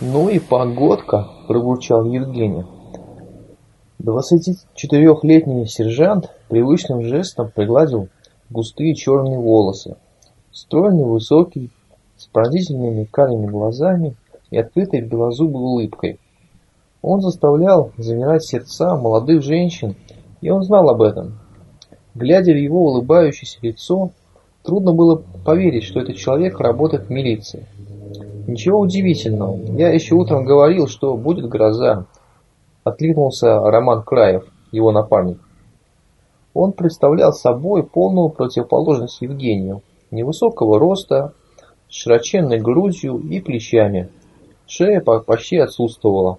«Ну и погодка!» – пробурчал Евгений. Двадцатичетырехлетний сержант привычным жестом пригладил густые черные волосы. Стройный, высокий, с пронзительными карими глазами и открытой белозубой улыбкой. Он заставлял замирать сердца молодых женщин, и он знал об этом. Глядя в его улыбающееся лицо, трудно было поверить, что этот человек работает в милиции. Ничего удивительного, я еще утром говорил, что будет гроза. Откликнулся Роман Краев, его напарник. Он представлял собой полную противоположность Евгению. Невысокого роста, с широченной грудью и плечами. Шея почти отсутствовала.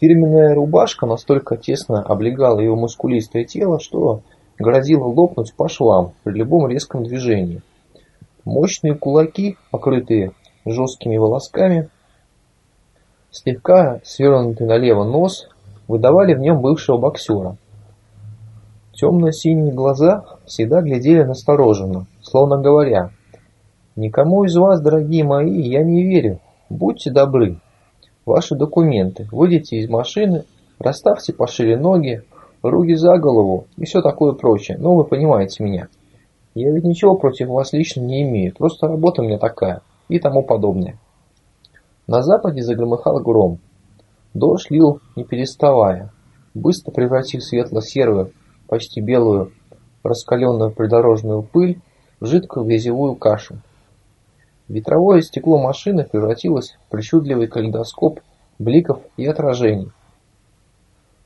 Фирменная рубашка настолько тесно облегала его мускулистое тело, что грозила лопнуть по швам при любом резком движении. Мощные кулаки, покрытые жесткими волосками, слегка свернутый налево нос, выдавали в нем бывшего боксера. Темно-синие глаза всегда глядели настороженно, словно говоря, «Никому из вас, дорогие мои, я не верю. Будьте добры, ваши документы, выйдите из машины, расставьте пошире ноги, руки за голову и все такое прочее. Ну, вы понимаете меня. Я ведь ничего против вас лично не имею, просто работа у меня такая и тому подобное. На западе загромыхал гром. Дождь лил не переставая, быстро превратив светло-серую, почти белую, раскаленную придорожную пыль в жидкую грязевую кашу. Ветровое стекло машины превратилось в причудливый калейдоскоп бликов и отражений.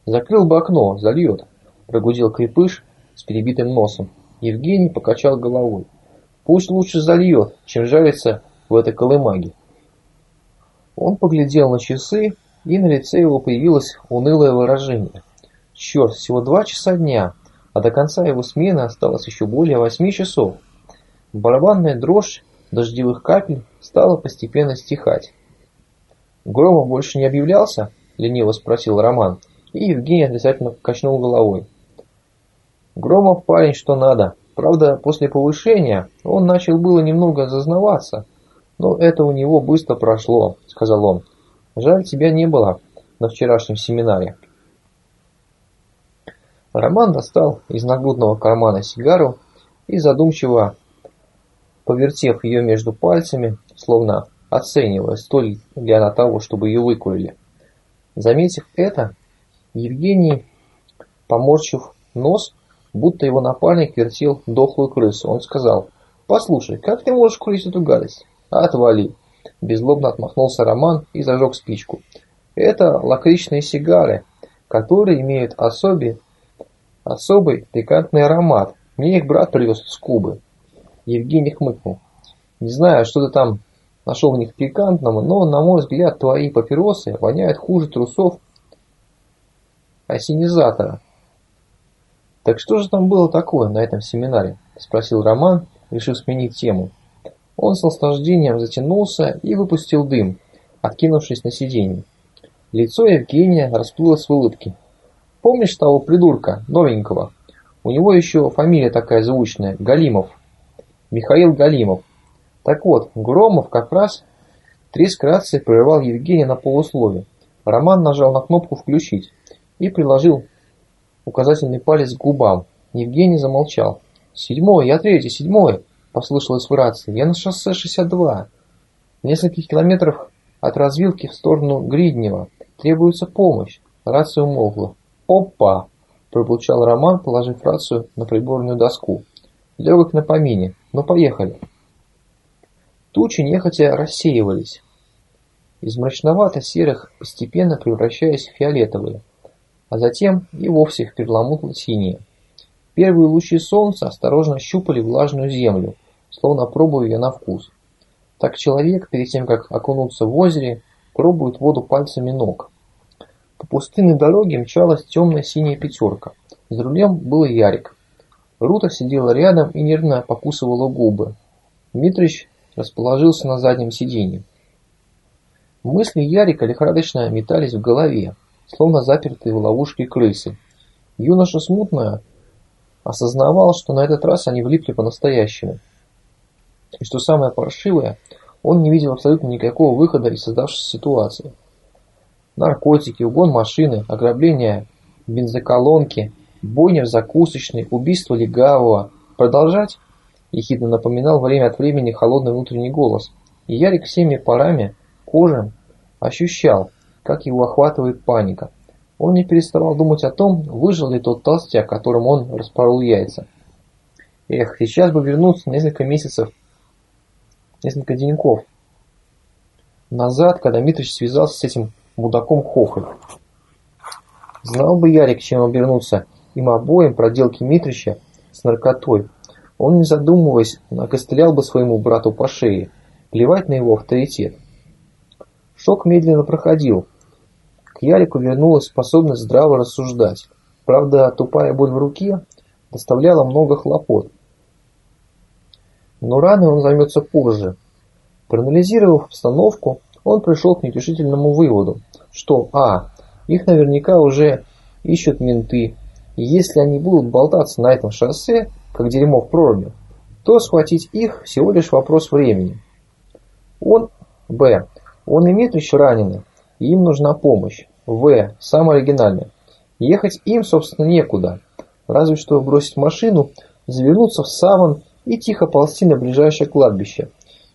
«Закрыл бы окно, зальет», – прогудел крепыш с перебитым носом. Евгений покачал головой. «Пусть лучше зальет, чем жарится в этой колымаге». Он поглядел на часы, и на лице его появилось унылое выражение. Черт, всего два часа дня, а до конца его смены осталось еще более восьми часов. Барабанная дрожь дождевых капель стала постепенно стихать. «Громов больше не объявлялся?» – лениво спросил Роман, и Евгений отрицательно качнул головой. «Громов парень что надо. Правда, после повышения он начал было немного зазнаваться, но это у него быстро прошло», – сказал он. «Жаль, тебя не было на вчерашнем семинаре». Роман достал из нагрудного кармана сигару и задумчиво повертев ее между пальцами, словно оценивая, столь ли она того, чтобы ее выкурили. Заметив это, Евгений, поморщив нос, будто его напарник вертел дохлую крысу, он сказал, «Послушай, как ты можешь курить эту гадость?» «Отвали!» Безлобно отмахнулся Роман и зажег спичку. «Это лакричные сигары, которые имеют особи, особый пикантный аромат. Мне их брат привез с Кубы. Евгений хмыкнул. «Не знаю, что ты там нашел в них пикантного, но, на мой взгляд, твои папиросы воняют хуже трусов осенизатора». «Так что же там было такое на этом семинаре?» – спросил Роман, решив сменить тему. Он с наслаждением затянулся и выпустил дым, откинувшись на сиденье. Лицо Евгения расплылось в улыбке. «Помнишь того придурка, новенького? У него еще фамилия такая звучная – Галимов». Михаил Галимов. Так вот, Громов как раз треск рации прервал Евгения на полуслове. Роман нажал на кнопку «Включить» и приложил указательный палец к губам. Евгений замолчал. «Седьмой, я третий, седьмой!» – послышалось в рации. «Я на шоссе 62. В нескольких километрах от развилки в сторону Гриднева. Требуется помощь». Рация умолкла. «Опа!» – пробурчал Роман, положив рацию на приборную доску. Легок на помине. Ну, поехали. Тучи нехотя рассеивались, из мрачновато-серых постепенно превращаясь в фиолетовые, а затем и вовсе в перламутро-синие. Первые лучи солнца осторожно щупали влажную землю, словно пробуя ее на вкус. Так человек, перед тем, как окунуться в озере, пробует воду пальцами ног. По пустынной дороге мчалась темная синяя пятерка. За рулем был Ярик. Рута сидела рядом и нервно покусывала губы. Дмитрич расположился на заднем сиденье. Мысли Ярика лихорадочно метались в голове, словно запертые в ловушке крысы. Юноша смутно осознавал, что на этот раз они влипли по-настоящему. И что самое паршивое, Он не видел абсолютно никакого выхода из создавшейся ситуации. Наркотики, угон машины, ограбление бензоколонки, бойня в закусочной, убийство легавого. Продолжать? Ехидно напоминал время от времени холодный внутренний голос. И Ярик всеми парами, кожей, ощущал, как его охватывает паника. Он не переставал думать о том, выжил ли тот толстяк, которым он распорол яйца. Эх, сейчас бы вернуться несколько месяцев, несколько деньков назад, когда Митрич связался с этим мудаком Хохой. Знал бы Ярик, чем обернуться им обоим проделки Митрича с наркотой. Он, не задумываясь, накостылял бы своему брату по шее, плевать на его авторитет. Шок медленно проходил. Ярику вернулась способность здраво рассуждать. Правда, тупая боль в руке доставляла много хлопот. Но раны он займется позже. Проанализировав обстановку, он пришел к неутешительному выводу, что а. их наверняка уже ищут менты, и если они будут болтаться на этом шоссе, как дерьмо в проруби, то схватить их всего лишь вопрос времени. Он, б. он и Митрич ранены, и им нужна помощь. В. Самое оригинальное. Ехать им, собственно, некуда. Разве что бросить машину, завернуться в саван и тихо ползти на ближайшее кладбище.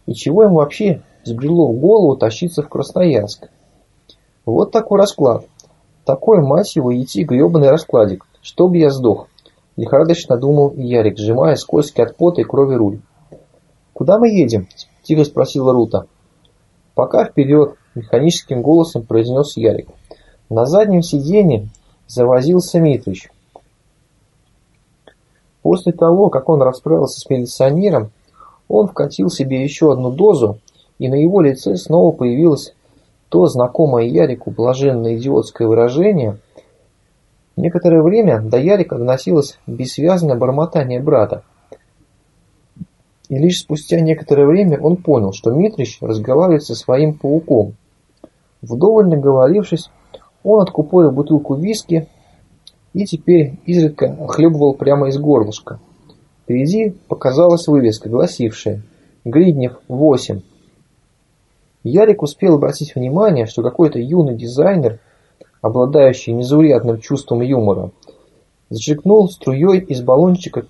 И чего им вообще взбрело в голову тащиться в Красноярск? Вот такой расклад. Такой, мать его, идти гребаный раскладик. Чтоб я сдох. Лихорадочно думал Ярик, сжимая скользкий от пота и крови руль. «Куда мы едем?» – тихо спросила Рута. «Пока вперед», – механическим голосом произнес Ярик. На заднем сиденье завозился Митрич. После того, как он расправился с милиционером, он вкатил себе еще одну дозу, и на его лице снова появилось то знакомое Ярику блаженное идиотское выражение. Некоторое время до Ярика доносилось бессвязное бормотание брата. И лишь спустя некоторое время он понял, что Митрич разговаривает со своим пауком. Вдоволь наговорившись, он откупорил бутылку виски и теперь изредка хлебывал прямо из горлышка. Впереди показалась вывеска, гласившая «Гриднев 8». Ярик успел обратить внимание, что какой-то юный дизайнер, обладающий незаурядным чувством юмора, зачеркнул струей из баллончика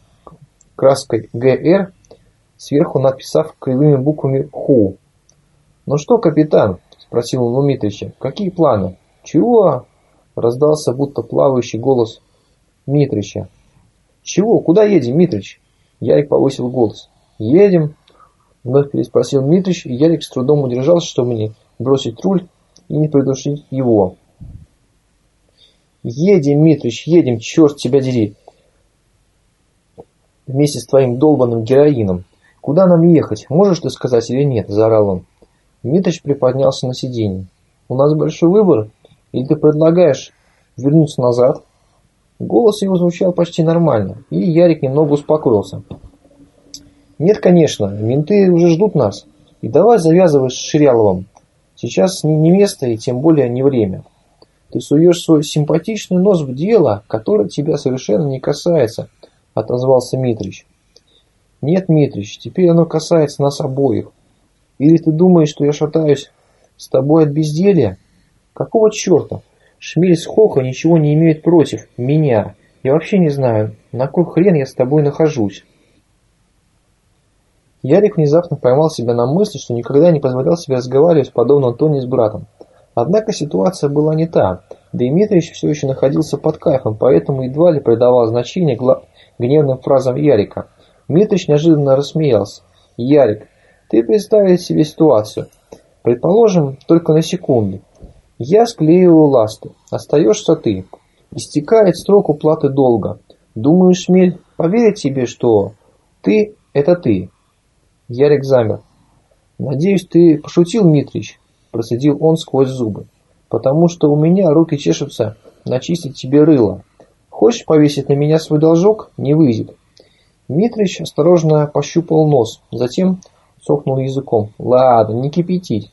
краской ГР, сверху написав кривыми буквами «Ху». «Ну что, капитан?» – спросил он у Митрича. «Какие планы?» «Чего?» – раздался будто плавающий голос Митрича. «Чего? Куда едем, Митрич?» Ярик повысил голос. «Едем?» Вновь переспросил Митрич, и Ярик с трудом удержался, чтобы не бросить руль и не придушить его. «Едем, Митрич, едем, черт тебя дери!» «Вместе с твоим долбанным героином. Куда нам ехать? Можешь ты сказать или нет?» – заорал он. Митрич приподнялся на сиденье. «У нас большой выбор, или ты предлагаешь вернуться назад?» Голос его звучал почти нормально, и Ярик немного успокоился. «Нет, конечно, менты уже ждут нас. И давай завязывай с Ширяловым. Сейчас не, не место и тем более не время. Ты суешь свой симпатичный нос в дело, которое тебя совершенно не касается», — отозвался Митрич. «Нет, Митрич, теперь оно касается нас обоих. Или ты думаешь, что я шатаюсь с тобой от безделья? Какого черта? Шмель с Хоха ничего не имеет против меня. Я вообще не знаю, на кой хрен я с тобой нахожусь. Ярик внезапно поймал себя на мысли, что никогда не позволял себе разговаривать в подобном тоне с братом. Однако ситуация была не та. Дмитриевич все еще находился под кайфом, поэтому едва ли придавал значение гневным фразам Ярика. Дмитрич неожиданно рассмеялся. «Ярик, ты представь себе ситуацию. Предположим, только на секунду. Я склеиваю ласты. Остаешься ты. Истекает срок уплаты долга. Думаешь, Шмель поверит тебе, что ты – это ты? Ярик замер. Надеюсь, ты пошутил, Митрич, процедил он сквозь зубы. Потому что у меня руки чешутся начистить тебе рыло. Хочешь повесить на меня свой должок? Не выйдет. Митрич осторожно пощупал нос, затем сохнул языком. Ладно, не кипятить.